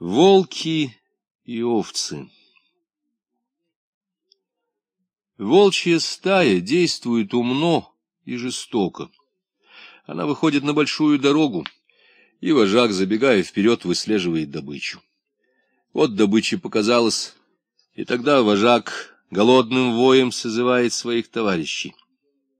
Волки и овцы Волчья стая действует умно и жестоко. Она выходит на большую дорогу, и вожак, забегая вперед, выслеживает добычу. Вот добыча показалась, и тогда вожак голодным воем созывает своих товарищей.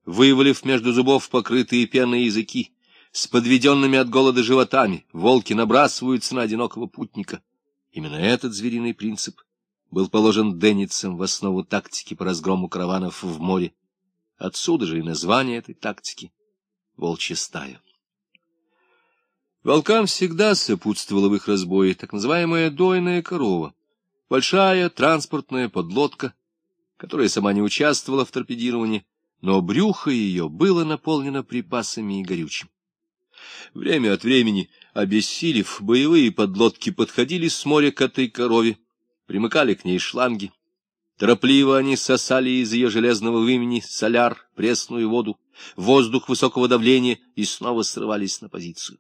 Вывалив между зубов покрытые пеной языки, с подведенными от голода животами, волки набрасываются на одинокого путника. Именно этот звериный принцип был положен Денницем в основу тактики по разгрому караванов в море. Отсюда же и название этой тактики — волчья стая. Волкам всегда сопутствовала в их разбое так называемая дойная корова, большая транспортная подлодка, которая сама не участвовала в торпедировании, но брюхо ее было наполнено припасами и горючим. Время от времени, обессилев, боевые подлодки подходили с моря к этой корове, примыкали к ней шланги. Торопливо они сосали из ее железного вымени соляр, пресную воду, воздух высокого давления и снова срывались на позицию.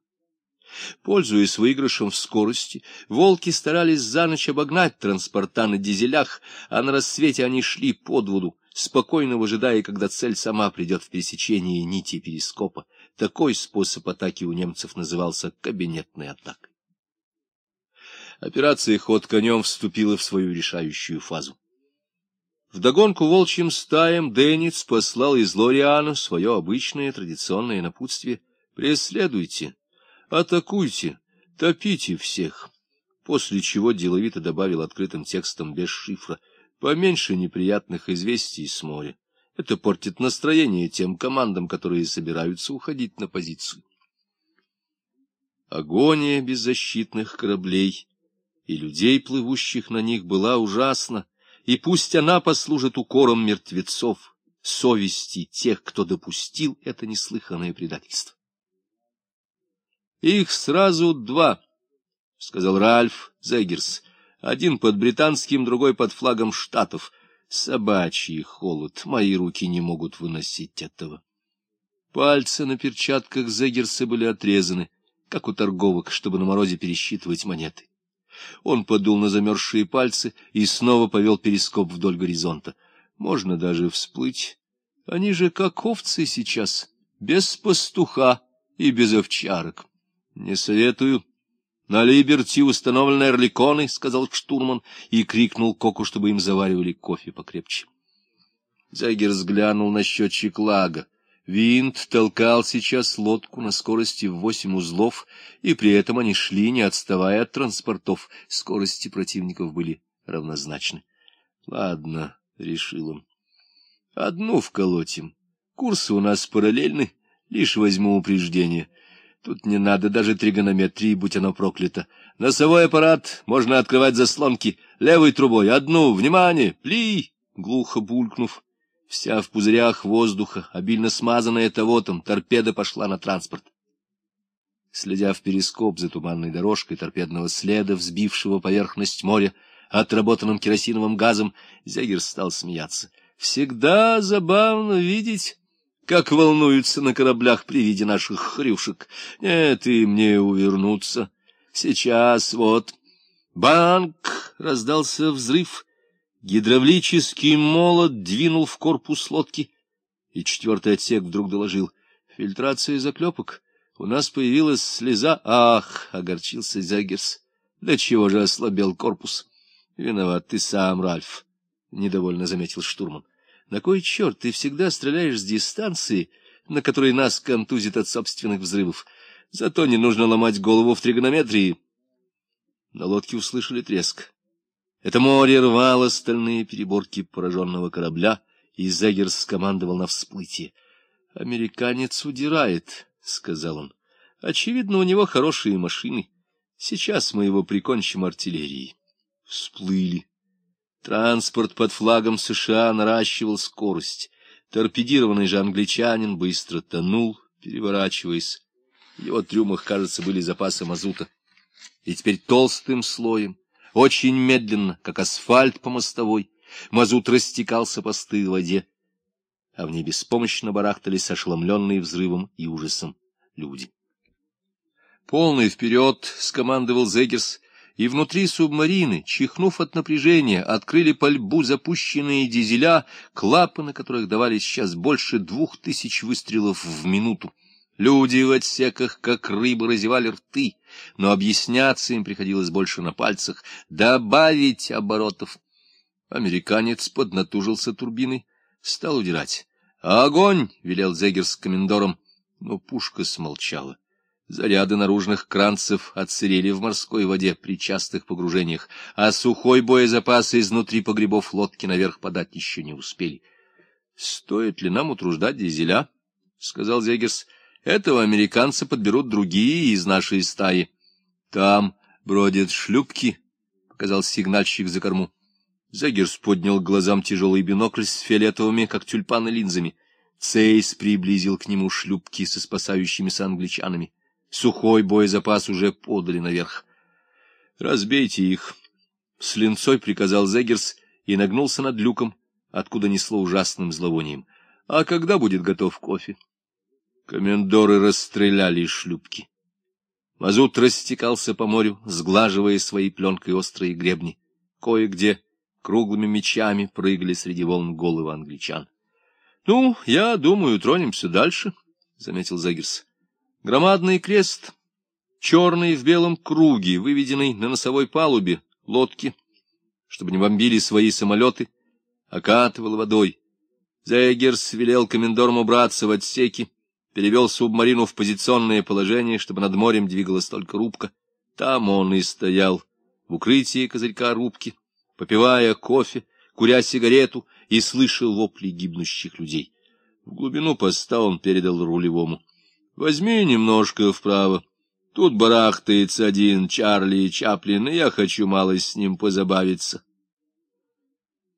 Пользуясь выигрышем в скорости, волки старались за ночь обогнать транспорта на дизелях, а на рассвете они шли под воду, спокойно выжидая, когда цель сама придет в пересечении нити перископа. Такой способ атаки у немцев назывался кабинетной атакой. Операция «Ход конем» вступила в свою решающую фазу. Вдогонку волчьим стаям Денниц послал из Лориана свое обычное традиционное напутствие «Преследуйте, атакуйте, топите всех», после чего деловито добавил открытым текстом без шифра «Поменьше неприятных известий с моря». Это портит настроение тем командам, которые собираются уходить на позицию. Агония беззащитных кораблей и людей, плывущих на них, была ужасна, и пусть она послужит укором мертвецов, совести тех, кто допустил это неслыханное предательство. «Их сразу два», — сказал Ральф Зегерс, — «один под британским, другой под флагом Штатов». Собачий холод, мои руки не могут выносить этого. Пальцы на перчатках Зегерса были отрезаны, как у торговок, чтобы на морозе пересчитывать монеты. Он подул на замерзшие пальцы и снова повел перископ вдоль горизонта. Можно даже всплыть. Они же как овцы сейчас, без пастуха и без овчарок. Не советую. На Либерти установлены эрликоны, — сказал штурман и крикнул Коку, чтобы им заваривали кофе покрепче. Зайгер взглянул на счетчик лага. Винт толкал сейчас лодку на скорости в восемь узлов, и при этом они шли, не отставая от транспортов. Скорости противников были равнозначны. — Ладно, — решил он. — Одну вколотим. Курсы у нас параллельны, лишь возьму упреждение. Тут не надо даже тригонометрии, будь оно проклято. Носовой аппарат, можно открывать заслонки. Левой трубой, одну, внимание, пли! Глухо булькнув, Вся в пузырях воздуха, обильно смазанная тавотом, торпеда пошла на транспорт. Следя в перископ за туманной дорожкой торпедного следа, взбившего поверхность моря, отработанным керосиновым газом, Зегер стал смеяться. «Всегда забавно видеть, как волнуются на кораблях при виде наших хрюшек. Нет, и мне увернуться. Сейчас вот...» «Банк!» — раздался взрыв — Гидравлический молот двинул в корпус лодки, и четвертый отсек вдруг доложил. Фильтрация заклепок. У нас появилась слеза. Ах, огорчился Зягерс. Для чего же ослабел корпус? Виноват ты сам, Ральф, — недовольно заметил штурман. На кой черт ты всегда стреляешь с дистанции, на которой нас контузит от собственных взрывов? Зато не нужно ломать голову в тригонометрии. На лодке услышали треск. Это море рвало стальные переборки пораженного корабля, и Зегерс скомандовал на всплытие. — Американец удирает, — сказал он. — Очевидно, у него хорошие машины. Сейчас мы его прикончим артиллерией. Всплыли. Транспорт под флагом США наращивал скорость. Торпедированный же англичанин быстро тонул, переворачиваясь. В его трюмах, кажется, были запасы мазута. И теперь толстым слоем очень медленно, как асфальт по мостовой, мазут растекался по стылой воде, а в ней беспомощно барахтались ошеломленные взрывом и ужасом люди. «Полный вперед!» — скомандовал Зегерс, и внутри субмарины, чихнув от напряжения, открыли пальбу запущенные дизеля, клапаны которых давали сейчас больше двух тысяч выстрелов в минуту. Люди в отсеках, как рыбы, разевали рты, но объясняться им приходилось больше на пальцах, добавить оборотов. Американец поднатужился турбиной, стал удирать. «Огонь!» — велел Зегер с комендором, но пушка смолчала. Заряды наружных кранцев отсырели в морской воде при частых погружениях, а сухой боезапас изнутри погребов лодки наверх подать еще не успели. — Стоит ли нам утруждать дизеля? — сказал Зегерс. — Этого американца подберут другие из нашей стаи. — Там бродят шлюпки, — показал сигнальщик за корму. Зегерс поднял глазам тяжелый бинокль с фиолетовыми, как тюльпаны, линзами. Цейс приблизил к нему шлюпки со спасающимися англичанами. Сухой боезапас уже подали наверх. — Разбейте их! — с линцой приказал Зегерс и нагнулся над люком, откуда несло ужасным зловонием. — А когда будет готов кофе? Комендоры расстреляли шлюпки. Мазут растекался по морю, сглаживая своей пленкой острые гребни. Кое-где круглыми мечами прыгали среди волн головы англичан. — Ну, я думаю, тронемся дальше, — заметил Зегерс. Громадный крест, черный в белом круге, выведенный на носовой палубе лодки, чтобы не бомбили свои самолеты, окатывал водой. Зегерс велел комендорам убраться в отсеки, перевел субмарину в позиционное положение, чтобы над морем двигалась только рубка. Там он и стоял, в укрытии козырька рубки, попивая кофе, куря сигарету и слышал вопли гибнущих людей. В глубину поста он передал рулевому. Возьми немножко вправо. Тут барахтается один Чарли Чаплин, и я хочу мало с ним позабавиться.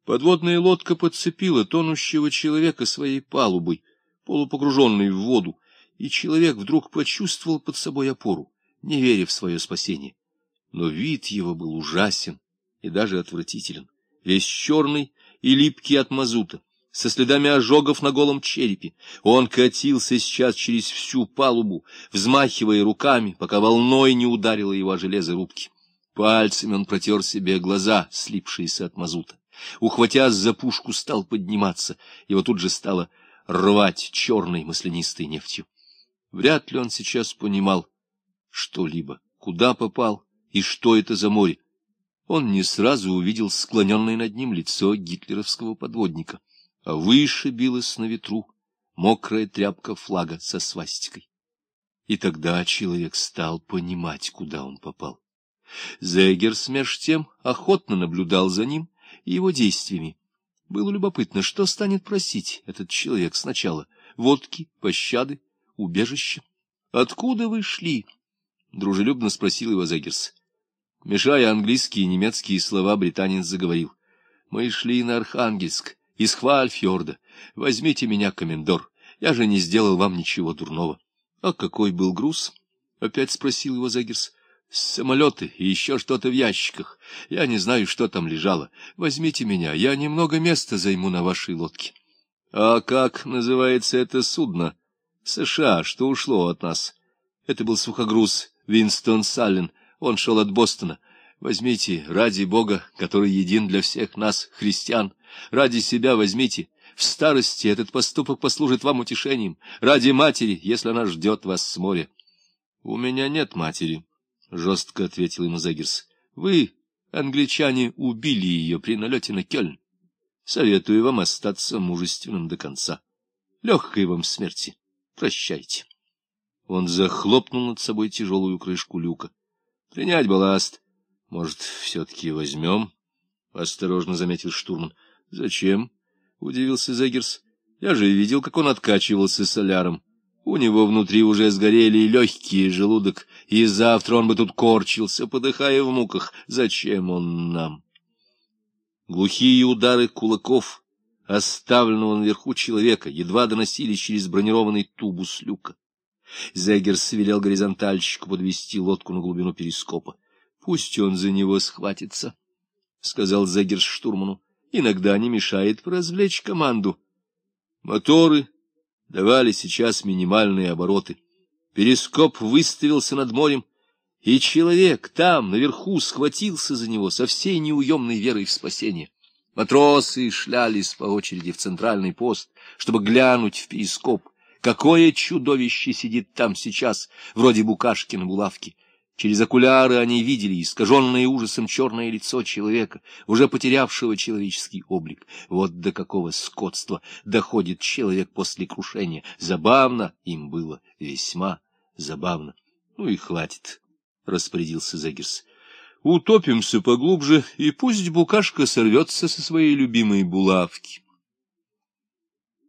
Подводная лодка подцепила тонущего человека своей палубой, полупогруженный в воду, и человек вдруг почувствовал под собой опору, не веря в свое спасение. Но вид его был ужасен и даже отвратителен, весь черный и липкий от мазута со следами ожогов на голом черепе. Он катился сейчас через всю палубу, взмахивая руками, пока волной не ударило его о железо рубки. Пальцами он протер себе глаза, слипшиеся от мазута. Ухватясь за пушку, стал подниматься. Его тут же стало рвать черной маслянистой нефтью. Вряд ли он сейчас понимал что-либо, куда попал и что это за море. Он не сразу увидел склоненное над ним лицо гитлеровского подводника а выше билась на ветру мокрая тряпка флага со свастикой. И тогда человек стал понимать, куда он попал. Зегерс, меж тем, охотно наблюдал за ним и его действиями. Было любопытно, что станет просить этот человек сначала — водки, пощады, убежище. — Откуда вы шли? — дружелюбно спросил его Зегерс. Мешая английские и немецкие слова, британец заговорил. — Мы шли на Архангельск из Хвальфьорда. Возьмите меня, комендор, я же не сделал вам ничего дурного. — А какой был груз? — опять спросил его Зегерс. — Самолеты и еще что-то в ящиках. Я не знаю, что там лежало. Возьмите меня, я немного места займу на вашей лодке. — А как называется это судно? — США, что ушло от нас. Это был сухогруз Винстон Саллен. Он шел от Бостона. Возьмите, ради Бога, который един для всех нас, христиан, ради себя возьмите. В старости этот поступок послужит вам утешением. Ради матери, если она ждет вас с моря. — У меня нет матери, — жестко ответил ему Загерс. — Вы, англичане, убили ее при налете на Кёльн. Советую вам остаться мужественным до конца. Легкой вам смерти. Прощайте. Он захлопнул над собой тяжелую крышку люка. — Принять балласт. — Может, все-таки возьмем? — осторожно заметил штурман. — Зачем? — удивился Зегерс. — Я же видел, как он откачивался соляром. У него внутри уже сгорели легкие желудок, и завтра он бы тут корчился, подыхая в муках. Зачем он нам? Глухие удары кулаков, оставленного наверху человека, едва доносились через бронированный тубус люка. Зегерс велел горизонтальщику подвести лодку на глубину перископа. Пусть он за него схватится, — сказал Зегерс штурману. Иногда не мешает развлечь команду. Моторы давали сейчас минимальные обороты. Перископ выставился над морем, и человек там, наверху, схватился за него со всей неуемной верой в спасение. Матросы шлялись по очереди в центральный пост, чтобы глянуть в перископ, какое чудовище сидит там сейчас, вроде букашки на булавке. Через окуляры они видели искаженное ужасом черное лицо человека, уже потерявшего человеческий облик. Вот до какого скотства доходит человек после крушения. Забавно им было, весьма забавно. Ну и хватит, — распорядился Зегерс. Утопимся поглубже, и пусть букашка сорвется со своей любимой булавки.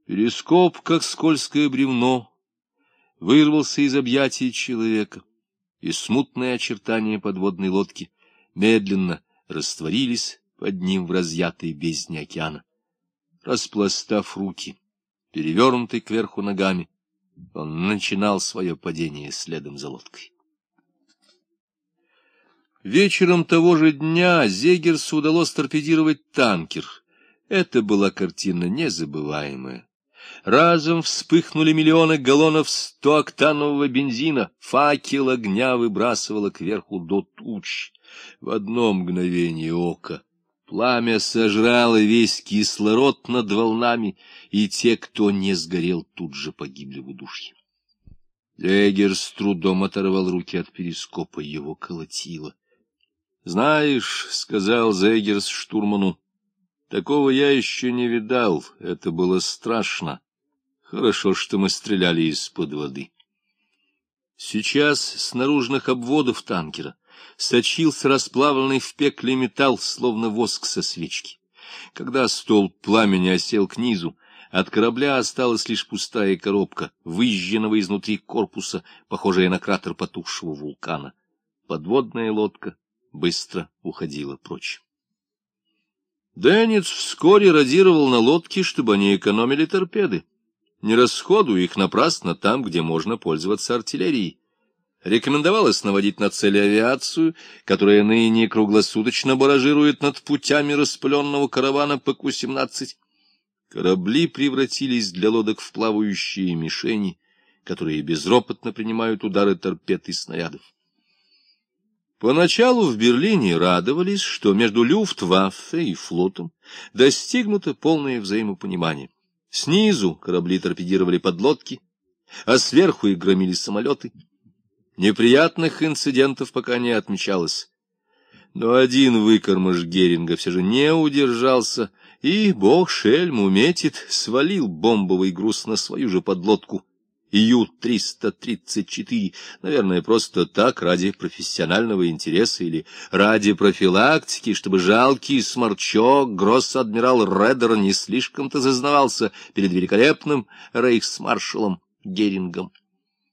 Перископ, как скользкое бревно, вырвался из объятий человека и смутные очертания подводной лодки медленно растворились под ним в разъятой бездне океана. Распластав руки, перевернутый кверху ногами, он начинал свое падение следом за лодкой. Вечером того же дня Зегерсу удалось торпедировать танкер. Это была картина незабываемая. Разом вспыхнули миллионы галлонов стооктанового бензина, факел огня выбрасывало кверху до туч. В одно мгновение ока пламя сожрало весь кислород над волнами, и те, кто не сгорел, тут же погибли в удушье. Эгер с трудом оторвал руки от перископа, его колотило. — Знаешь, — сказал Зегерс штурману, Такого я еще не видал, это было страшно. Хорошо, что мы стреляли из-под воды. Сейчас с наружных обводов танкера сочился расплавленный в пекле металл, словно воск со свечки. Когда столб пламени осел к низу, от корабля осталась лишь пустая коробка, выжженного изнутри корпуса, похожая на кратер потухшего вулкана. Подводная лодка быстро уходила прочь. Денниц вскоре радировал на лодке, чтобы они экономили торпеды. Не расходуя их напрасно там, где можно пользоваться артиллерией. Рекомендовалось наводить на цели авиацию, которая ныне круглосуточно баражирует над путями распыленного каравана ПК-17. Корабли превратились для лодок в плавающие мишени, которые безропотно принимают удары торпед и снарядов. Поначалу в Берлине радовались, что между Люфтваффе и флотом достигнуто полное взаимопонимание. Снизу корабли торпедировали подлодки, а сверху их громили самолеты. Неприятных инцидентов пока не отмечалось. Но один выкормыш Геринга все же не удержался, и, бог шельм уметит, свалил бомбовый груз на свою же подлодку — Ю-334, наверное, просто так, ради профессионального интереса или ради профилактики, чтобы жалкий сморчок гросс-адмирал Реддер не слишком-то зазнавался перед великолепным рейхсмаршалом Герингом.